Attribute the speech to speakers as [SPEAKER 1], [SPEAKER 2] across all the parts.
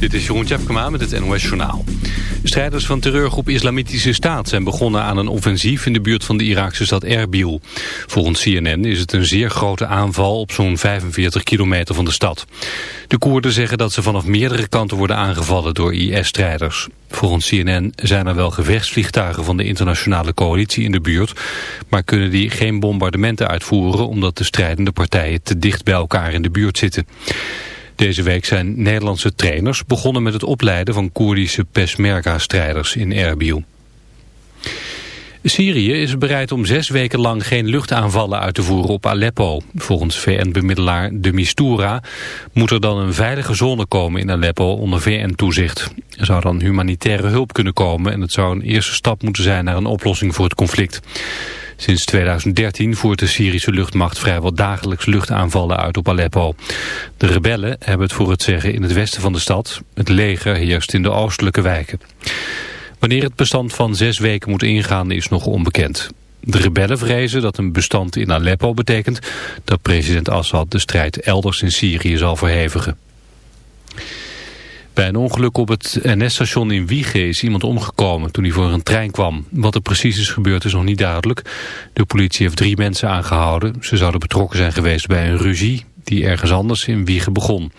[SPEAKER 1] Dit is Jeroen Tjepkema met het NOS Journaal. Strijders van terreurgroep Islamitische Staat zijn begonnen aan een offensief in de buurt van de Iraakse stad Erbil. Volgens CNN is het een zeer grote aanval op zo'n 45 kilometer van de stad. De Koerden zeggen dat ze vanaf meerdere kanten worden aangevallen door IS-strijders. Volgens CNN zijn er wel gevechtsvliegtuigen van de internationale coalitie in de buurt, maar kunnen die geen bombardementen uitvoeren omdat de strijdende partijen te dicht bij elkaar in de buurt zitten. Deze week zijn Nederlandse trainers begonnen met het opleiden van Koerdische Peshmerga-strijders in Erbil. Syrië is bereid om zes weken lang geen luchtaanvallen uit te voeren op Aleppo. Volgens VN-bemiddelaar de Mistura moet er dan een veilige zone komen in Aleppo onder VN-toezicht. Er zou dan humanitaire hulp kunnen komen en het zou een eerste stap moeten zijn naar een oplossing voor het conflict. Sinds 2013 voert de Syrische luchtmacht vrijwel dagelijks luchtaanvallen uit op Aleppo. De rebellen hebben het voor het zeggen in het westen van de stad. Het leger heerst in de oostelijke wijken. Wanneer het bestand van zes weken moet ingaan is nog onbekend. De rebellen vrezen dat een bestand in Aleppo betekent dat president Assad de strijd elders in Syrië zal verhevigen. Bij een ongeluk op het NS-station in Wiege is iemand omgekomen toen hij voor een trein kwam. Wat er precies is gebeurd is nog niet duidelijk. De politie heeft drie mensen aangehouden. Ze zouden betrokken zijn geweest bij een ruzie die ergens anders in Wiege begon.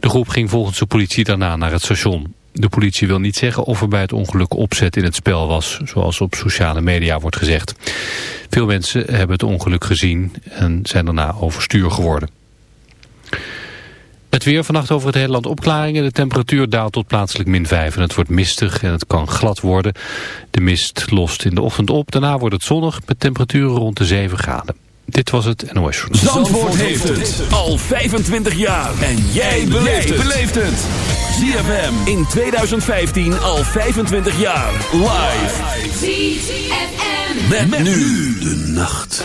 [SPEAKER 1] De groep ging volgens de politie daarna naar het station. De politie wil niet zeggen of er bij het ongeluk opzet in het spel was, zoals op sociale media wordt gezegd. Veel mensen hebben het ongeluk gezien en zijn daarna overstuur geworden. Het weer vannacht over het hele land opklaringen. De temperatuur daalt tot plaatselijk min 5 en het wordt mistig en het kan glad worden. De mist lost in de ochtend op. Daarna wordt het zonnig met temperaturen rond de 7 graden. Dit was het NOS Journal.
[SPEAKER 2] Zandvoort, Zandvoort heeft het al 25 jaar. En jij beleeft het. ZFM in 2015 al 25 jaar. Live.
[SPEAKER 3] ZFM.
[SPEAKER 2] Met, met nu de nacht.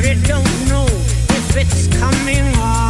[SPEAKER 4] but it don't know if it's coming
[SPEAKER 5] on.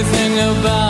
[SPEAKER 4] Everything about